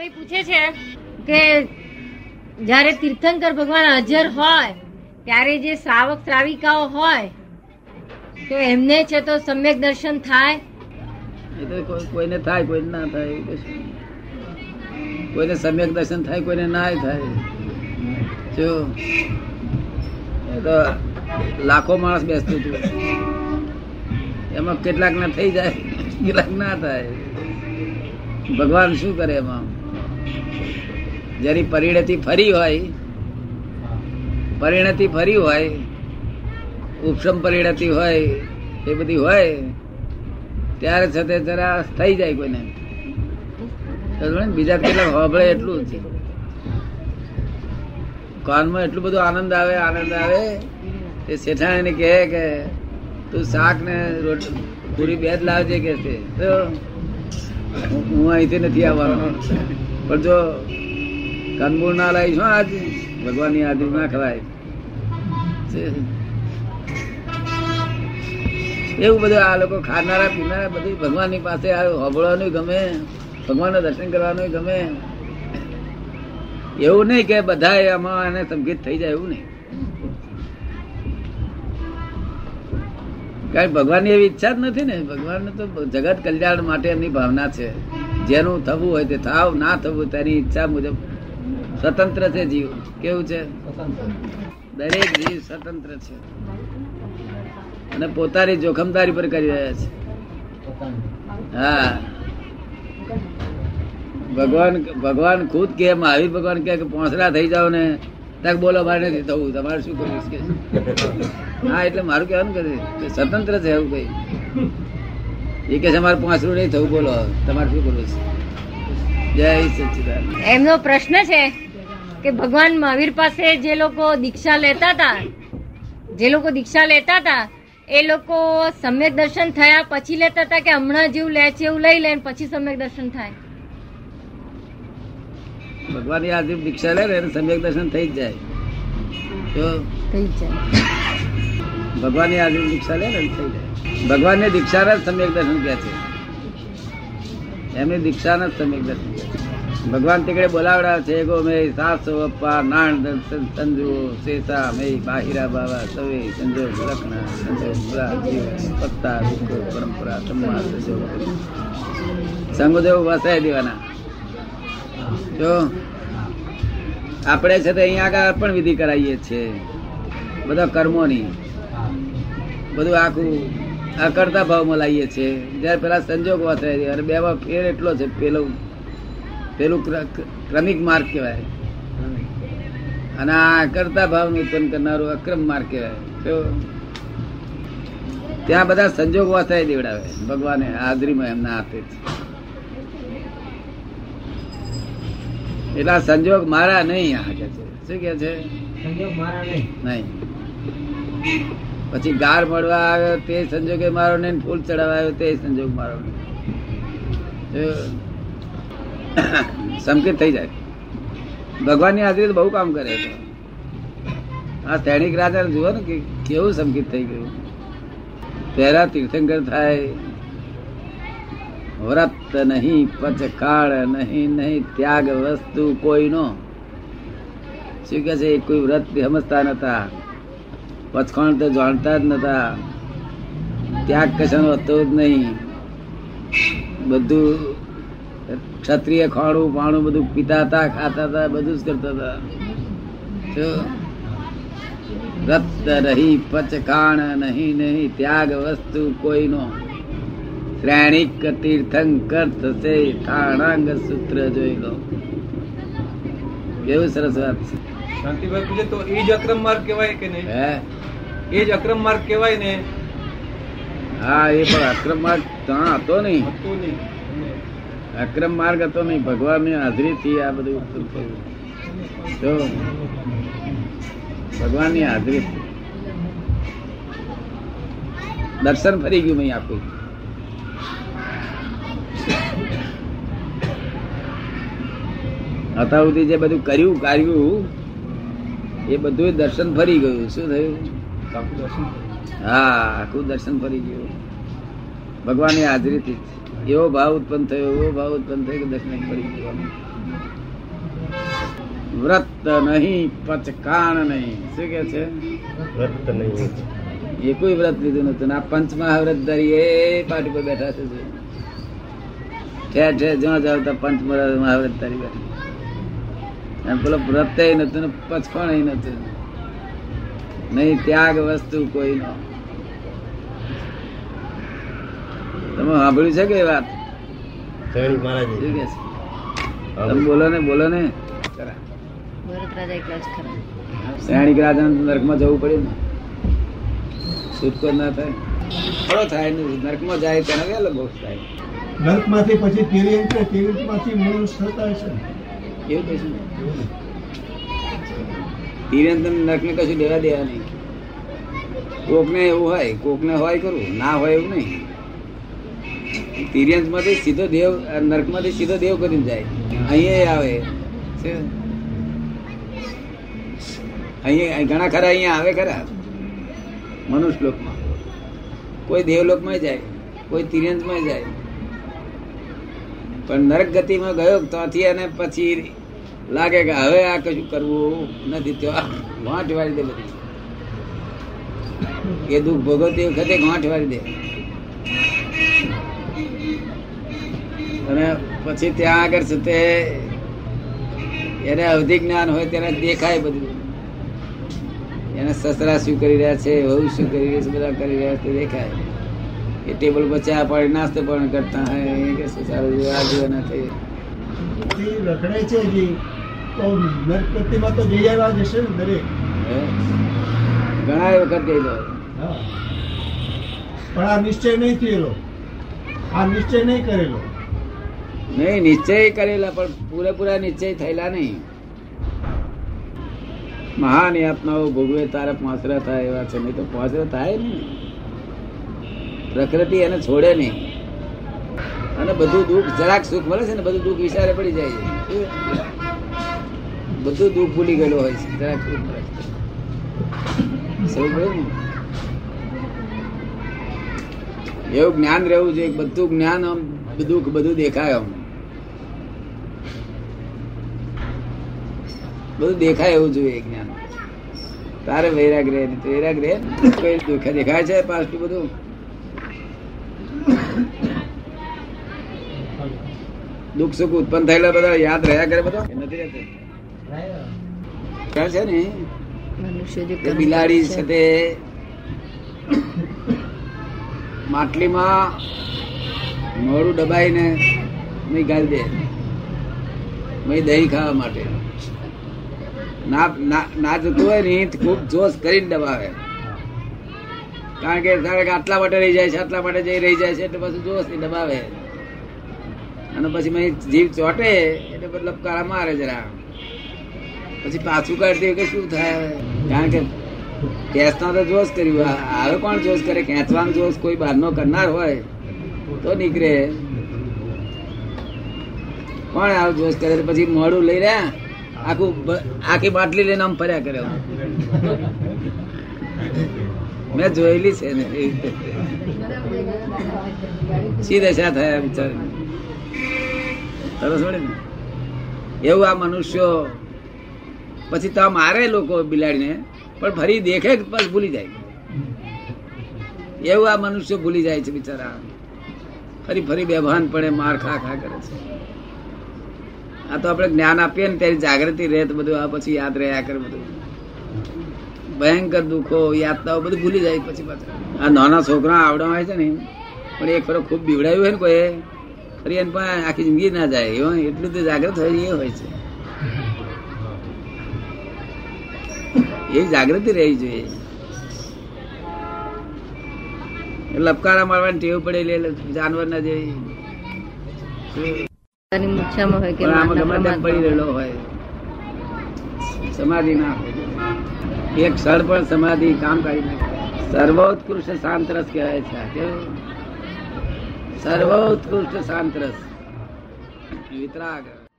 ભાઈ પૂછે છે કે જ્યારે તીર્થંકર ભગવાન હાજર હોય, ત્યારે જે શ્રાવક શ્રાવિકાઓ હોય, તો એમને છે તો સમ્યક દર્શન થાય? કોઈ- કોઈને થાય, કોઈને ના થાય. કોઈને સમ્યક દર્શન થાય, કોઈને ના થાય. જો તો લાખો માણસ બેસતું હતું. એમાં કેટલાક ના થઈ જાય, કેટલાક ના થાય. ભગવાન શું કરે એમાં? જરી પરિણતિ ફરી હોય, પરિણતિ ફરી હોય ઉપસમ પરિણતિ હોય, એ બધી હોય, ત્યારે છતે જરા થઈ જાય કોઈને બીજા કેટલા હોબળે એટલું છે કાનમાં એટલું બધું આનંદ આવે આનંદ આવે, તે શેઠાણીને કહે કે, તું શાક ને રોટલી પૂરી બે જ લાવજે, કે છે. તો હું અહીંથી નથી આવવાનો. પણ જો કંદમૂળ ના લાવીશ શું આજ ભગવાનની હાજરી ના ખવાય. એવું બધું આ લોકો ખાનારા, પીનારા બધું ભગવાનની પાસે હોબળવાનું ગમે, ભગવાનના દર્શન કરવાનું ગમે. એવું નહીં કે બધા આમાં એને સંગીત થઈ જાય, એવું નહીં. કારણ ભગવાનની એવી ઈચ્છા જ નથી ને. ભગવાન તો જગત કલ્યાણ માટે એમની ભાવના છે. જેનું થવું હોય તે થાવ, ના થવું તેની ઈચ્છા મુજબ. સ્વતંત્ર છે જીવ. કેવું છે? દરેક જીવ સ્વતંત્ર છે. અને પોતાની જોખમદારી પર કરી રહ્યા છે. હા. ભગવાન ભગવાન ખુદ કે મહાવીર ભગવાન કે પોસરા થઈ જાવ ને. તક બોલો, મારે નથી થવું, તમારે શું કરવું કે હા, એટલે મારું કહેવાનું કે સ્વતંત્ર છે એવું કઈ. એ કે છે મારે પોંસરું નહીં થવું બોલો તમારે શું કરવું જય સચિદાન એમનો પ્રશ્ન છે કે ભગવાન મહાવીર પાસે જે લોકો દીક્ષા લેતા હતા જે લોકો દીક્ષા લેતા હતા એ લોકો સમ્યક દર્શન થયા પછી લેતા હતા કે હમણાં જેવું લે છે એવું લઈ લે પછી સમ્યક દર્શન થાય? ભગવાનની આજે દીક્ષા લે ને સમ્યક દર્શન થઈ જ જાય. તો થઈ જાય. ભગવાનની આજે દીક્ષા લે ને થઈ જાય. ભગવાનની દીક્ષાના જ સમ્યક દર્શન કહે છે. એમની દીક્ષાના જ સમ્યક દર્શન ભગવાન તીકડે બોલાવડા છે ગો મે સાસો અપ્પા, નાણ દર્શન સંજુ, શેષા, મે બાહિરા બાવા, સવે, સંજોગ, લખણા, સંજોગ પુરા પત્તા રૂપ પરંપરા સમાસ સંજોગ. સંગોદેવ વસાઈ દેવાના. જો આપણે છે તો અહીંયા આગળ પણ વિધિ કરાવીએ છીએ. બધા કર્મોની. બધું આખું અકર્તા ભાવમાં લાવીએ છીએ. જયારે પેલા સંજોગ વસાય અને બેમાં ફેર એટલો છે પેલું પેલું ક્રમિક માર્ગ કહેવાય. અને આ અકર્તા ભાવનું ઉત્પન્ન કરનારું અક્રમ માર્ગ કહેવાય. તો ત્યાં બધા સંજોગ વસાય દેવડાવે. ભગવાને હાજરીમાં એમના હાથે છે એટલા સંજોગ મારા નહીં આ કે છે. શું કે છે? નહીં. પછી ગાર મળવા આવ્યો તે સંજોગે મારો નહીં ફૂલ ચડાવવા આવ્યો તે સંજોગ મારો સંકેત થઈ જાય. ભગવાનની હાજરી બહુ કામ કરે છે. આ સૈનિક રાજા જુઓ ને કે કેવું સંકેત થઈ ગયું. પહેલા તીર્થંકર થાય. વ્રત નહીં, પચકાળ નહીં નહીં, ત્યાગ વસ્તુ કોઈનો શું કે છે? કોઈ વ્રત સમજતા નતા. પચખાણ તો જાણતા જ નતા. ત્યાગ કશાનો હતો જ નહીં. બધું ક્ષત્રિય ખાણું પાણું બધું પીતા હતા, ખાતા હતા, બધું જ કરતા હતા. રત રહી પચખાણ નહીં નહીં, ત્યાગ વસ્તુ કોઈનો. શ્રેણિક તીર્થંકર થશે, થાણાંગ સૂત્ર જોઈ લો. કેવું સરસ વાત છે. શાંતિભાઈ પૂછે તો એ જ અક્રમ માર્ગ કહેવાય કે નહીં? હે? એ જ અક્રમ માર્ગ કહેવાય ને? હા એ પણ અક્રમ માર્ગ ત્યાં હતો નહીં. હતું નહીં. અક્રમ માર્ગ હતો નહીં. ભગવાનની હાજરીથી આ બધું. થયું જો ભગવાનની હાજરી દર્શન ફરી ગયું મેં આખું. અત્યાર સુધી જે બધું કર્યું કાર્યું એ બધું દર્શન ફરી ગયું. શું થયું? હા આખું દર્શન ફરી ગયું. ભગવાનની હાજરીથી જ. એવો ભાવ ઉત્પન્ન થયો એવો ભાવ ઉત્પન્ન થયો કે દર્શન ફરી ગયો વ્રત નહીં પચકાણ નહીં. શું કે છે? વ્રત નહીં. એ કોઈ વ્રત લીધું નતું ને આ પંચમહાવ્રત ધરી એ પાટી પર બેઠા છે. ઠેર ઠેર જ્યાં જાવ ત્યાં પંચમહાવ્રત ધરી બેઠા. પેલો નતું નતું. નહીં ત્યાગ વસ્તુ કોઈ નો તમે સાંભળ્યું છે કે એ વાત? તમે બોલો ને બોલો ને. શ્રેણીક રાજા નરકમાં જવું પડે ને. છૂટકો ના થાય. થોડો થાય નર્કમાં જાય તેનો વહેલો મોક્ષ થાય. નર્કમાંથી પછી તિર્યંક તિર્યંકમાંથી? એવું કશું નિરંતર નરક ને કશું લેવા દેવા નહીં. કોકને એવું હોય, કોકને હોય કરું ના હોય એવું નહીં. તિર્યંતમાંથી સીધો દેવ નર્કમાંથી સીધો દેવ કરીને જાય. અહીંયા આવે. છે અહીંયા ઘણા ખરા અહીંયા આવે ખરા? મનુષ્ય લોકમાં કોઈ દેવલોકમાં જાય, કોઈ તિર્યંતમાં જાય. પણ નરક ગતિમાં ગયો, ત્યાંથી અને પછી લાગે કે હવે આ કશું કરવું નથી ત્યાં ગાંઠ વાળી દે બધી. એ દુઃખ ભોગવતી વખતે ગાંઠ વાળી દે. અને પછી ત્યાં આગળ છે તે એને અવધિ જ્ઞાન હોય તેને દેખાય બધું. એને સસરા શું કરી રહ્યા છે, વહુ શું કરી રહ્યા છે, બધા કરી રહ્યા છે દેખાય. એ ટેબલ પર ચા પાણી નાસ્તો પણ કરતા હે કે શું સારું, આ જોવાના થઈ તે. રખડે છે તો નરકતીમાં તો જઈ આવ્યા જ હશે ને દરેક? ઘણા વખત ગઈ દો હા. પણ આ નિશ્ચય નહીં થયેલો. આ નિશ્ચય નહીં કરેલો. નહીં નિશ્ચય કરેલા પણ પૂરેપૂરા નિશ્ચય થયેલા નહીં. મહાન યાતનાઓ ભોગવે તારે પોસરા થાય એવા છે. નહીં તો પોસરા થાય નહીં. પ્રકૃતિ એને છોડે નહીં. અને બધું દુઃખ જરાક સુખ મળે છે ને બધું દુઃખ વિચારે પડી જાય છે. બધું દુઃખ ભૂલી ગયેલો હોય છે. એવું જ્ઞાન રહેવું જોઈએ, બધું જ્ઞાન આમ દુઃખ બધું દેખાય આમ. બધું દેખાય એવું જોઈએ જ્ઞાન. તારે વૈરાગ રહે વૈરાગ રહે. કોઈ દુઃખ દેખાય છે પાછું બધું? દુઃખ સુખ ઉત્પન્ન થયેલા બધા યાદ રહ્યા કરે બધા? નથી રહેતું. છે ને? બિલાડી છે તે માટલીમાં મોડું દબાઈને મેં ગાળી દે. મેં દહીં ખાવા માટે. ના ના જતું હોય ને ખૂબ જોશ કરીને દબાવે. કારણ કે તારે આટલા માટે રહી જાય છે આટલા માટે જઈ રહી જાય છે એટલે પછી જોશ દબાવે. અને પછી જીવ ચોટે એટલે મતલબ લપકારા મારે જરા. પછી પાછું કાઢતી કે શું થાય? કારણ કે ટેસ્ટમાં તો જોશ કર્યું હવે કોણ જોશ કરે? ખેંચવાનો જોશ કોઈ બહારનો કરનાર હોય તો નીકળે. કોણ આવું જોશ કરે? પછી મોડું લઈ રહ્યા. આખું આખી બાટલી લઈને આમ ફર્યા કરે. મેં જોયેલી છે ને. શી દશા થયા બિચાર સરસ મળે ને? એવું આ મનુષ્યો પછી તો મારે લોકો બિલાડીને, પણ ફરી દેખે પણ ભૂલી જાય. એવું આ મનુષ્ય ભૂલી જાય છે બિચારા. ફરી ફરી બેભાન પડે, માર ખા ખા કરે છે. આ તો આપણે જ્ઞાન આપીએ ને ત્યારે જાગૃતિ રહે તો બધું, આ પછી યાદ રહ્યા કરે બધું. ભયંકર દુઃખો યાદતાઓ બધું ભૂલી જાય પછી પાછા. આ નાના છોકરા આવડા હોય છે ને, પણ એક ફરો ખૂબ બીવડાયું હોય ને કોઈ ફરી એને પણ આખી જિંદગી ના જાય. એટલું તો જાગૃત હોય એ હોય છે. એ જાગૃતિ રહેવી જોઈએ. લપકારા મારવાની ટેવ પડે એટલે જાનવર ના જેવી પડી રહેલો હોય. સમાધિ ના હોય. એક ક્ષણ પણ સમાધિ કામ કરી નાખે. સર્વોત્કૃષ્ટ કહેવાય છે કેવું સર્વોત્કૃષ્ટ શાંતરસ. વિતરાગ.